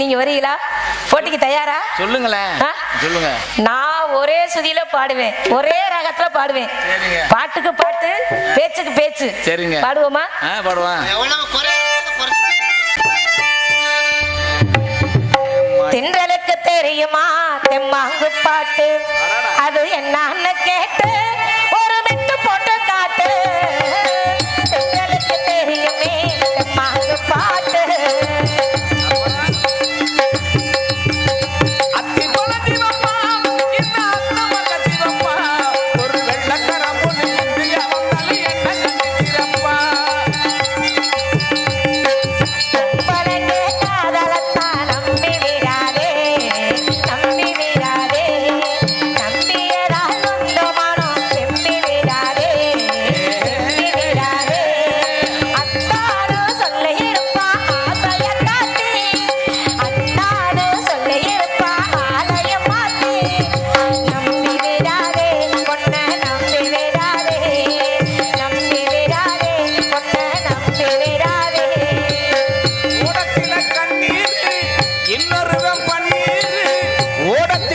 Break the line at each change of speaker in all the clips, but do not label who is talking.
நீங்க வரீங்களா? போட்டிக்கு தயாரா?
சொல்லுங்களேன். சொல்லுங்க.
நான் ஒரே சுதியில பாடுவேன். ஒரே ரகத்துல பாடுவேன். பாட்டுக்கு பாட்டு பேச்சுக்கு பேச்சு.
சரிங்க.
பாடுவோமா?
பாடுவோம்.
தென்றலுக்கு தெரியுமா? தெம்மாங்கு பாட்டு. அது என்னன்னு கேட்டு ¡Órate!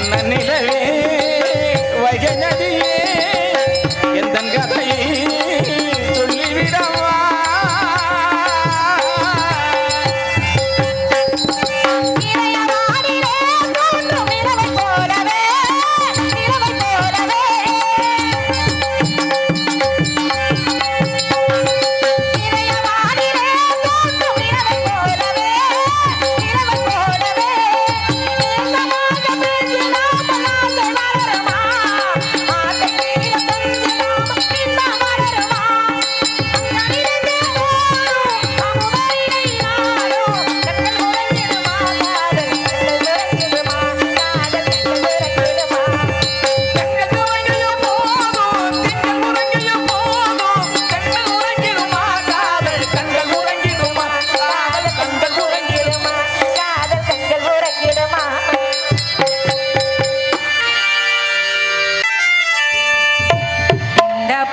கண்ணன் நிழலே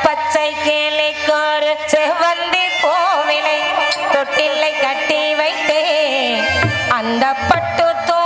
பச்சை கேளைக்காறு செவ்வந்தி கோவிலை தொட்டிலை கட்டி வைத்தேன். அந்த பட்டு
தோ